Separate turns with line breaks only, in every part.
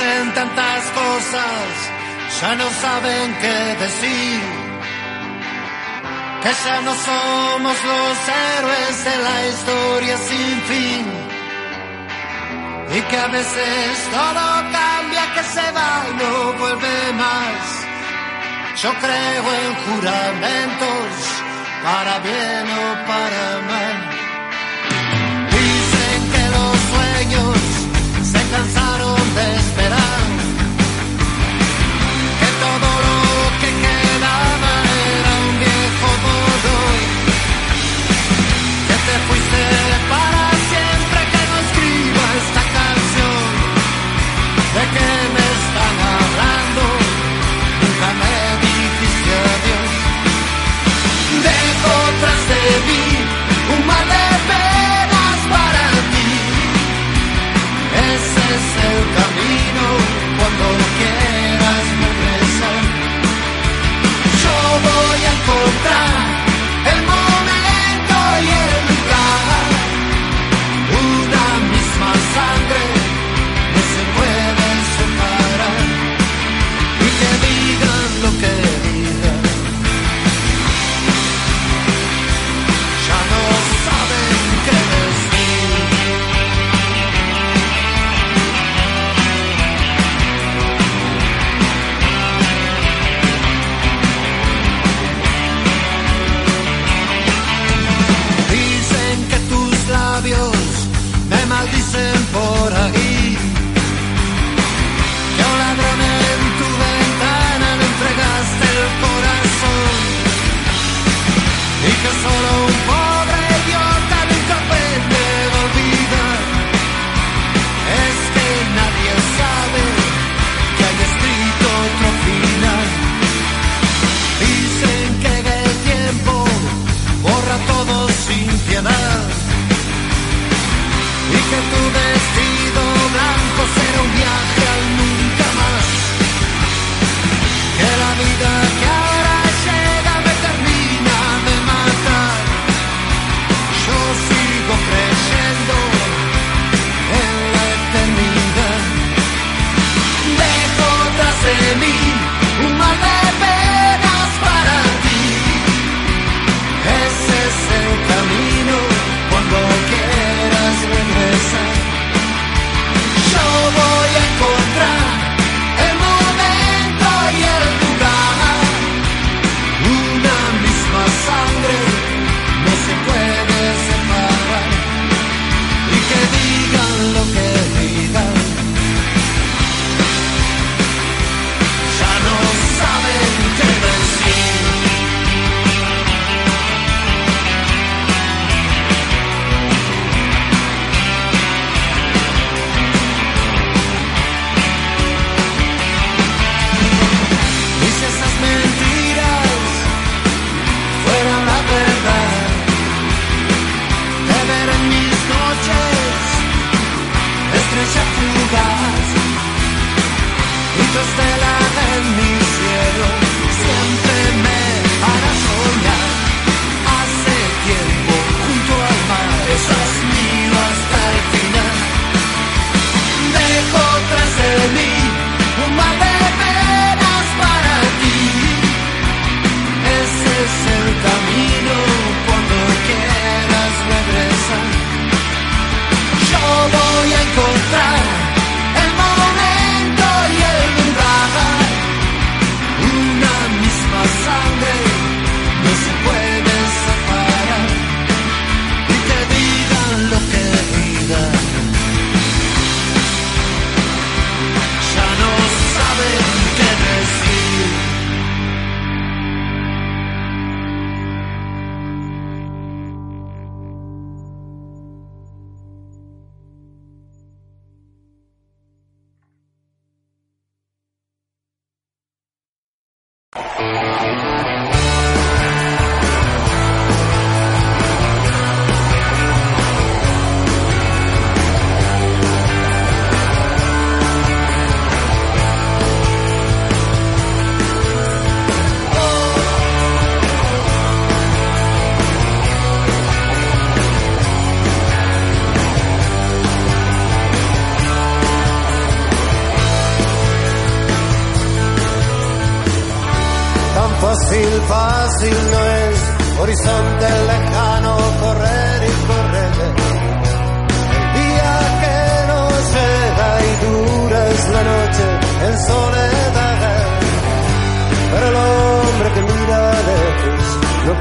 dicen tantas cosas, ya no saben qué decir. Que ya no somos los héroes de la historia sin fin. Y que a veces todo cambia, que se va y no vuelve más. Yo creo en juramentos, para bien o para mal.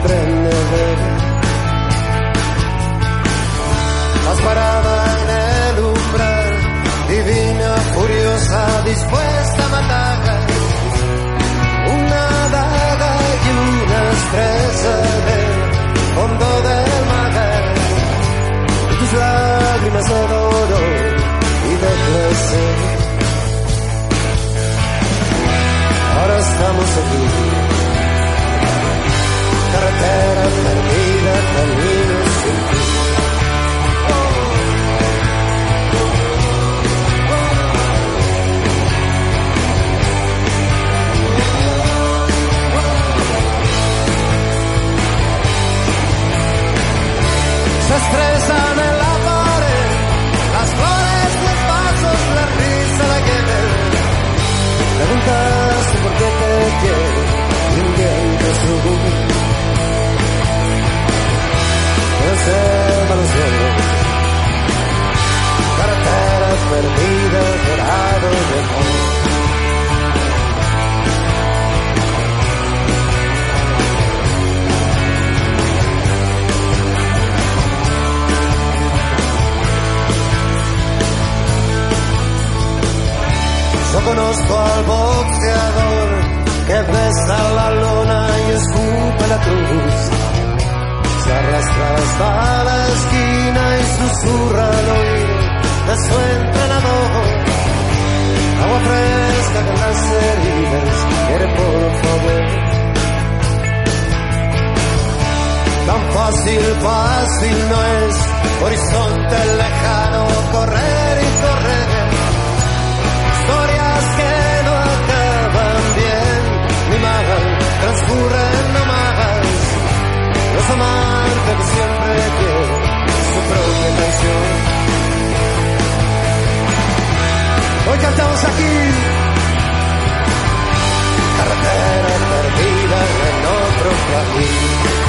Prende Perdida, dorado de amor. Yo conozco al boxeador que besa la lona y escupe la cruz. Se arrastra hasta la esquina y susurra al oído de su entrenador. Agua fresca con las heridas, quiere por favor. Tan fácil, fácil no es, horizonte lejano, correr y correr historias que no acaban bien, ni mal, transcurren nomás. Los amantes que siempre quieren su propia canción. Hoy cantamos aquí, carretera perdida en otro país.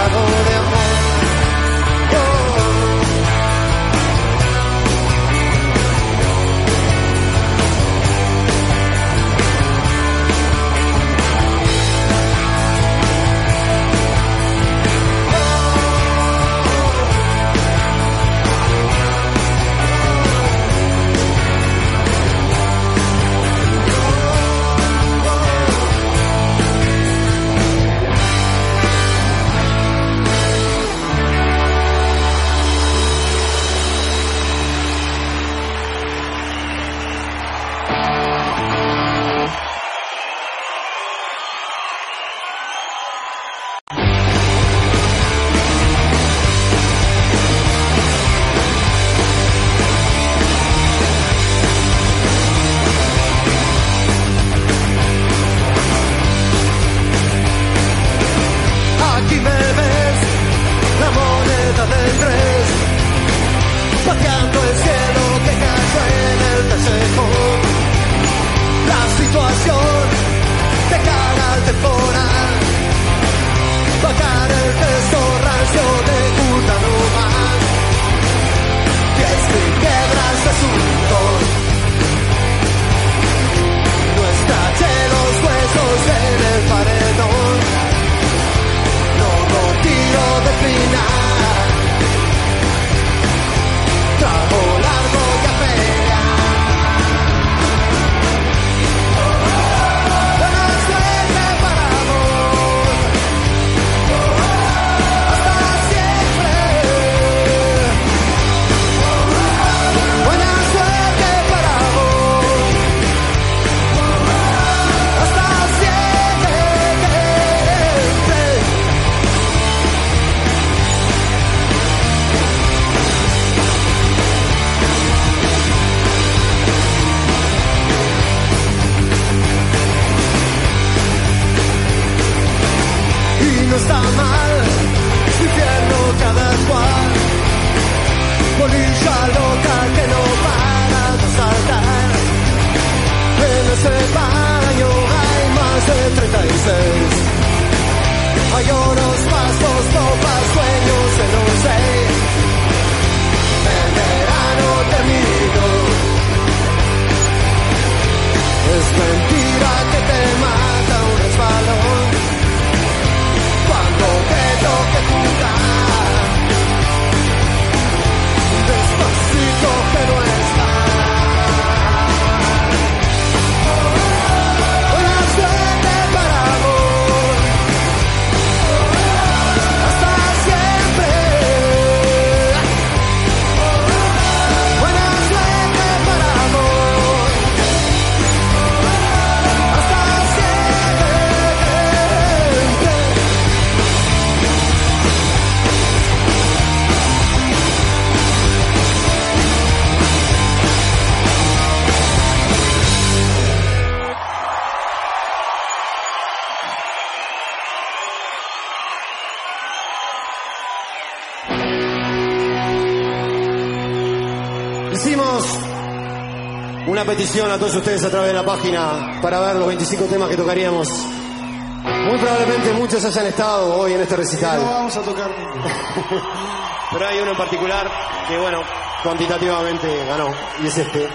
una petición a todos ustedes a través de la página para ver los 25 temas que tocaríamos. Muy probablemente muchos hayan estado hoy en este recital.
No vamos a tocar.
Pero hay uno en particular que, bueno, cuantitativamente ganó. Y es este.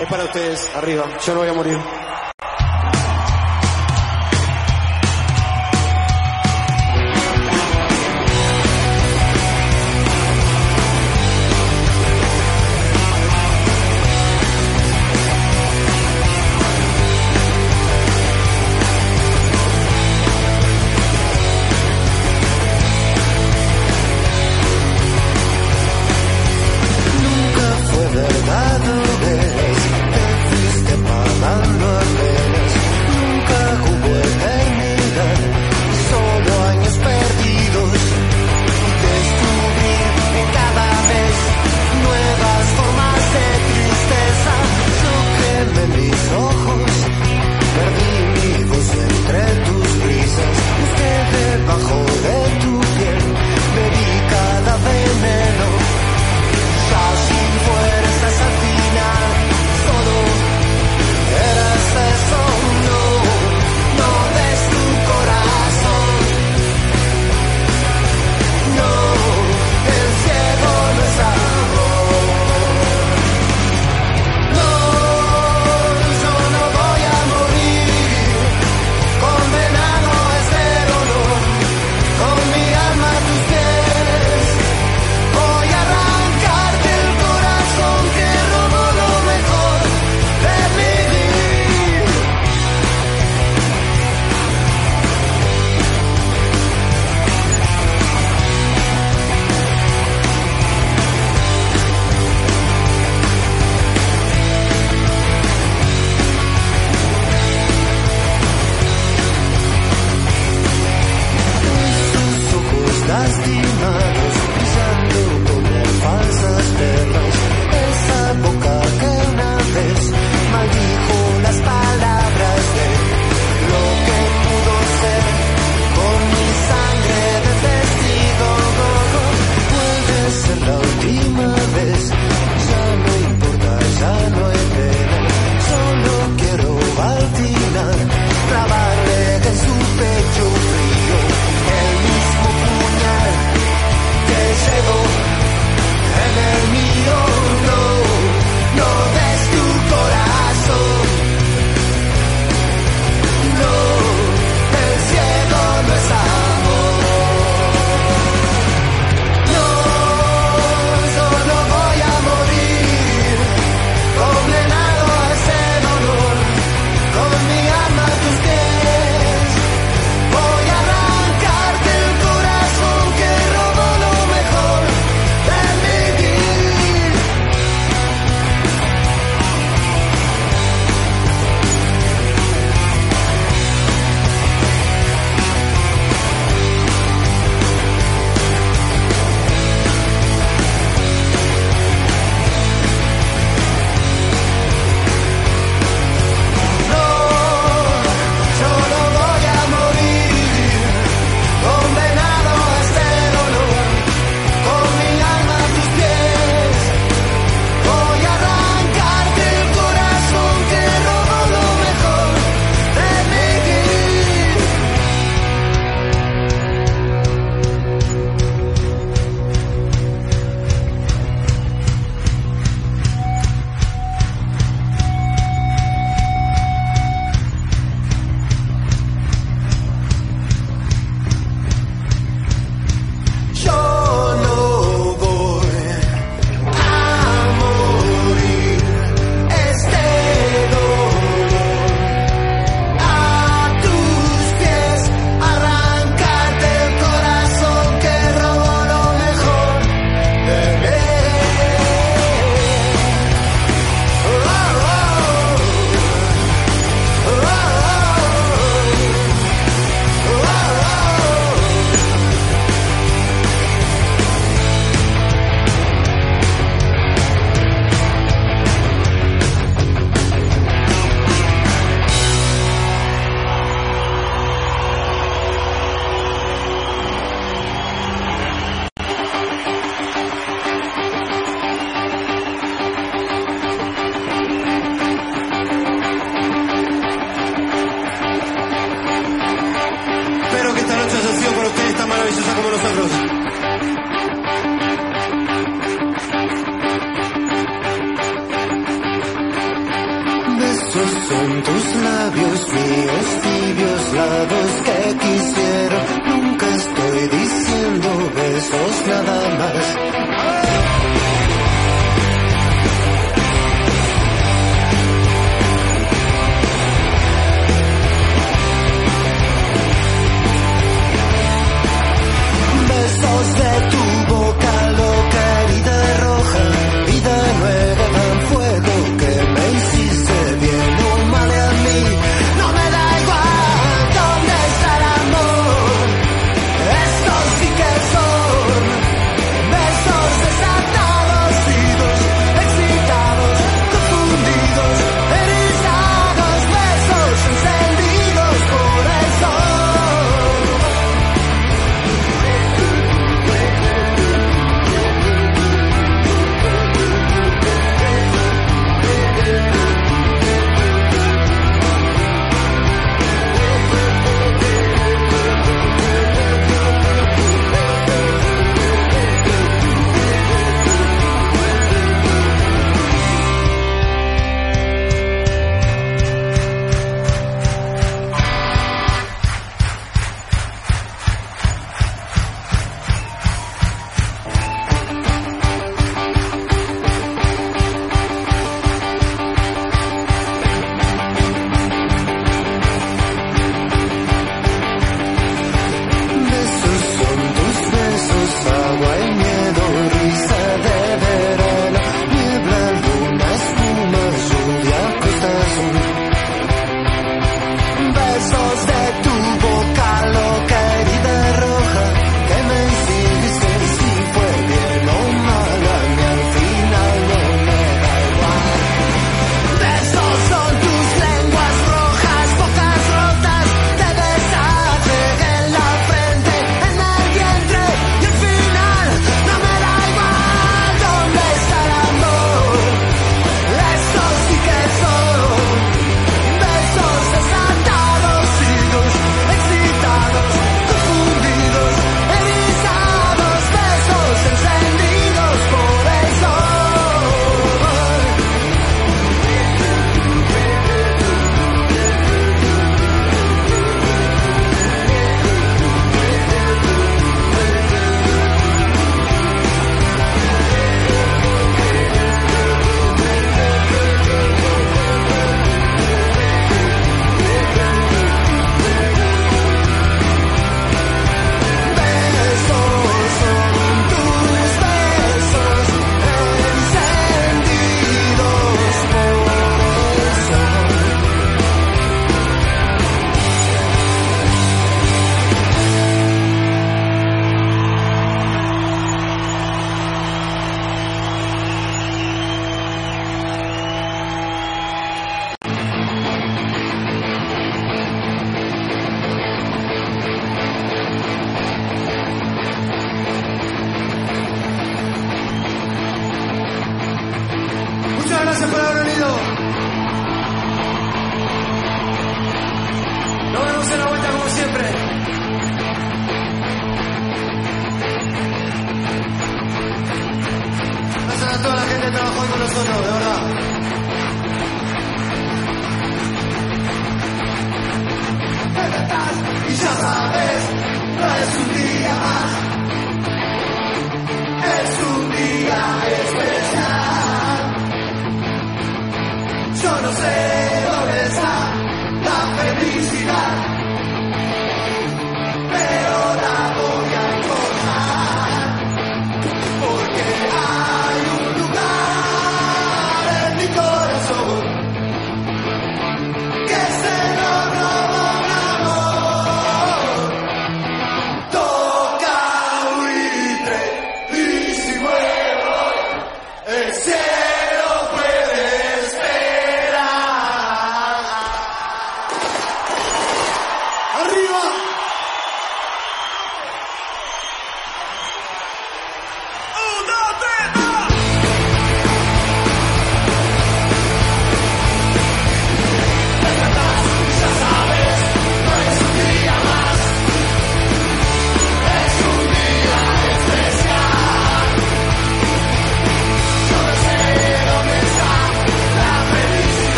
Es para ustedes, arriba. Yo no voy a morir.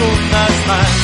Te
me escondas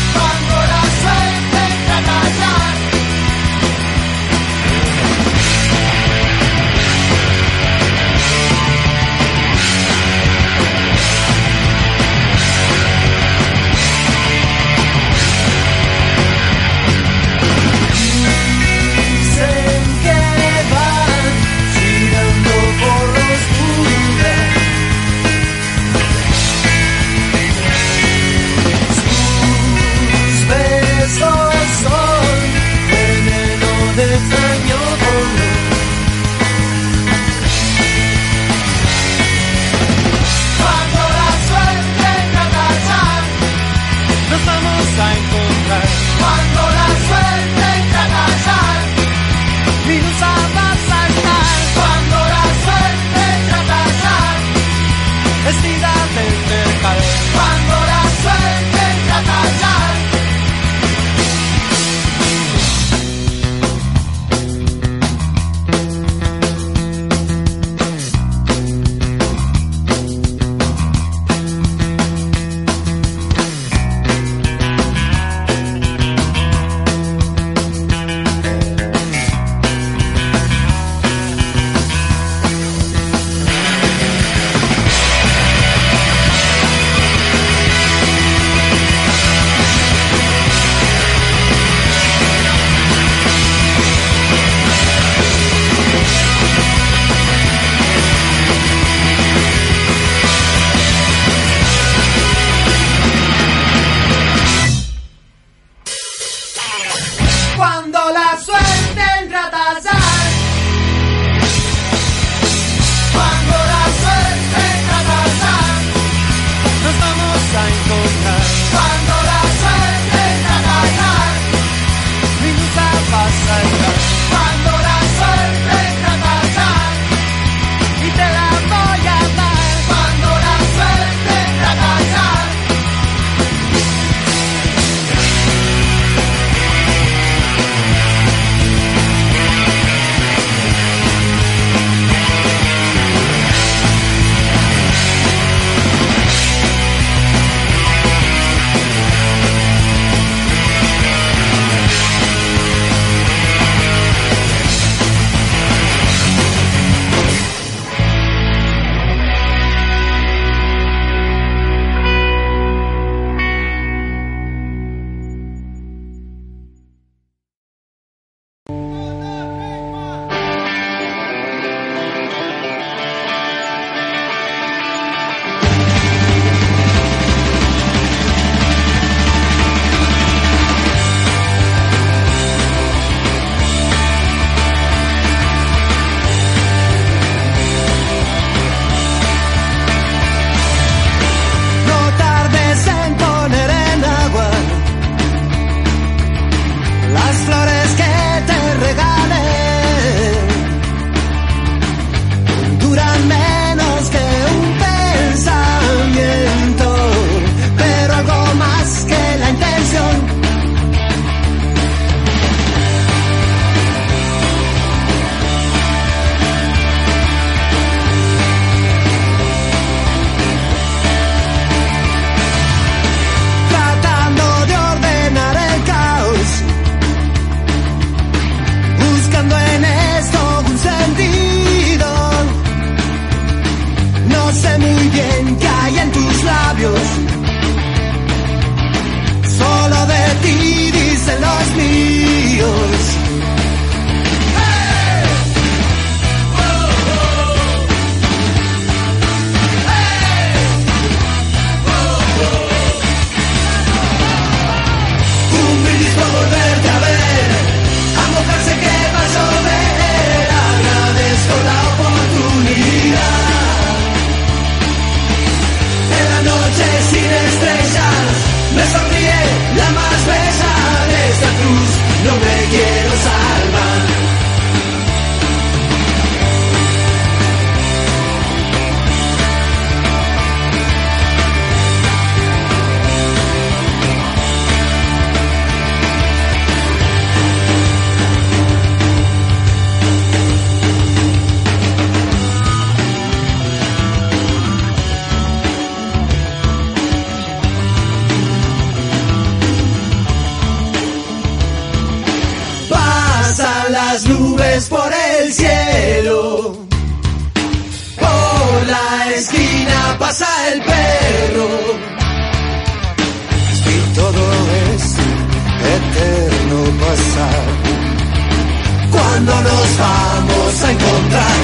Cuando nos vamos a encontrar.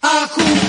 A juntar.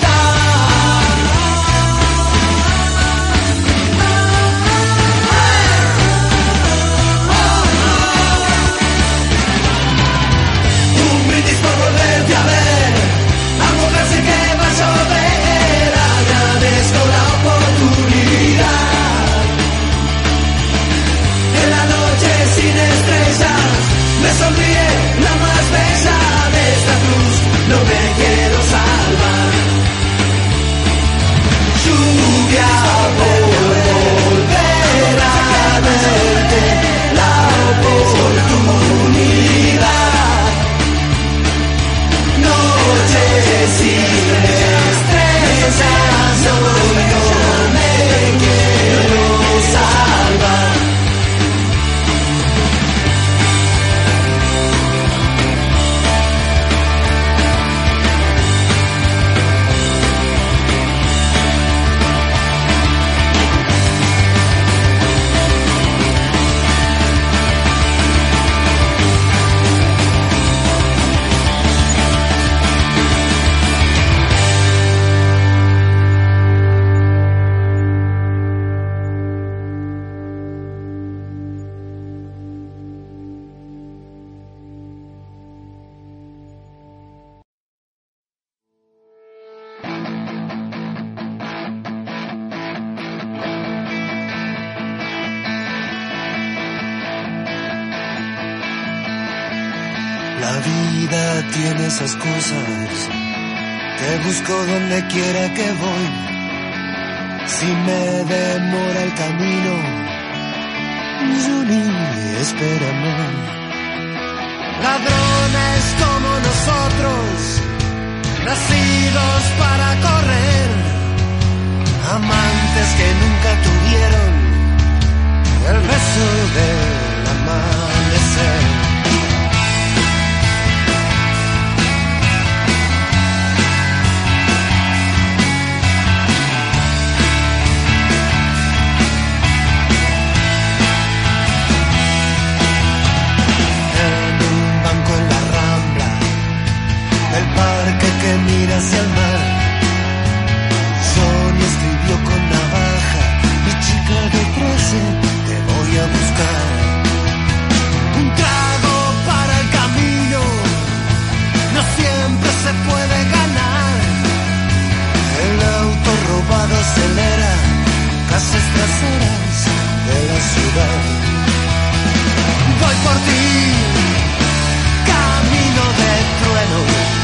Vida tiene esas cosas que busco donde quiera que voy. Si me demora el camino, Johnny, espérame.
Ladrones como nosotros, nacidos para correr,
Amantes que nunca tuvieron el beso del amanecer. Que mira hacia el mar. Johnny escribió con navaja, mi chica de trece, te voy a buscar.
un trago para el camino, no siempre se puede ganar.
El auto robado acelera, casas traseras de la ciudad.
Voy por ti, camino de trueno.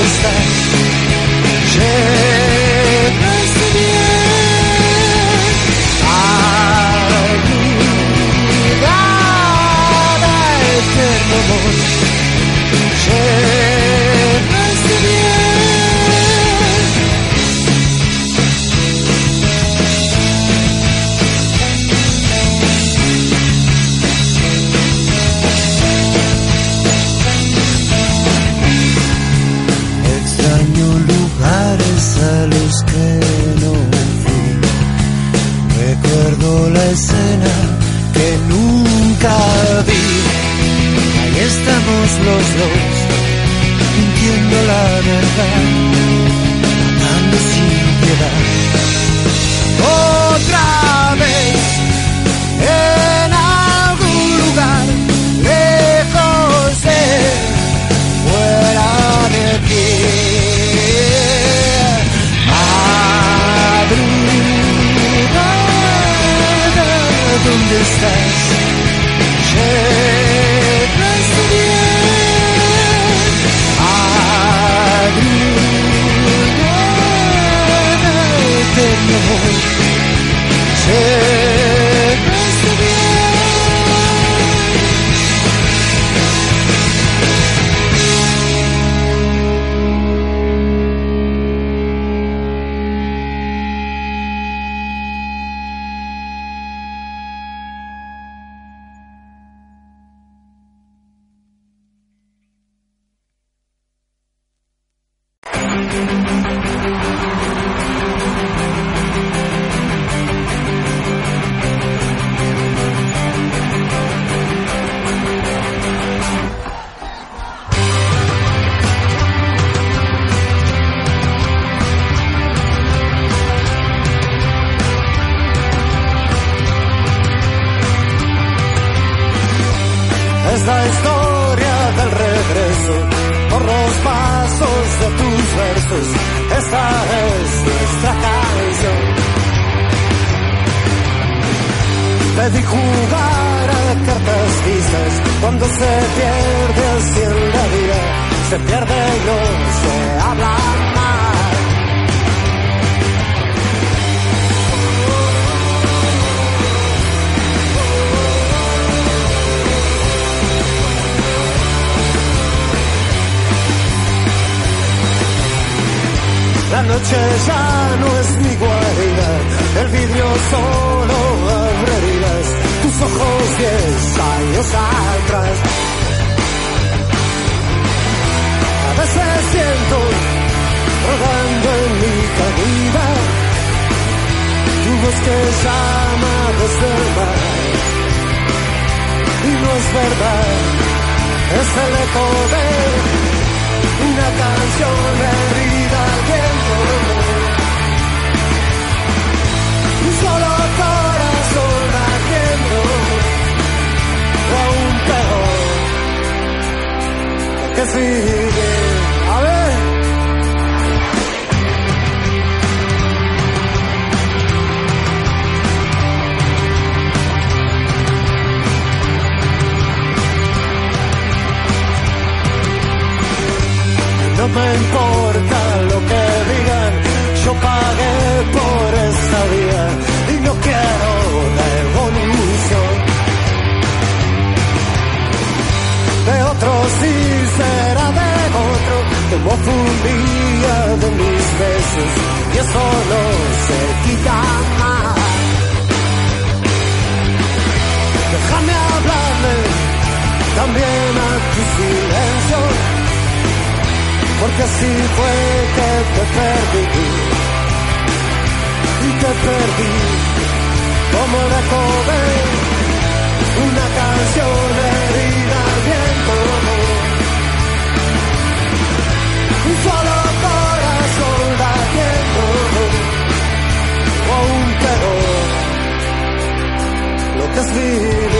está You. Que así
fue que te perdí. Y te perdí como de joven, una canción herida al viento. Un solo corazón latiendo, o un terror, lo que es vivir.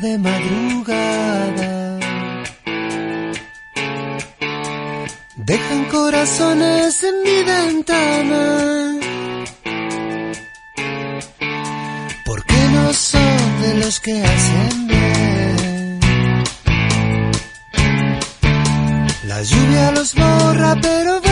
de
madrugada. Dejan corazones en mi ventana. Porque no son de los que hacen bien. La lluvia los borra, pero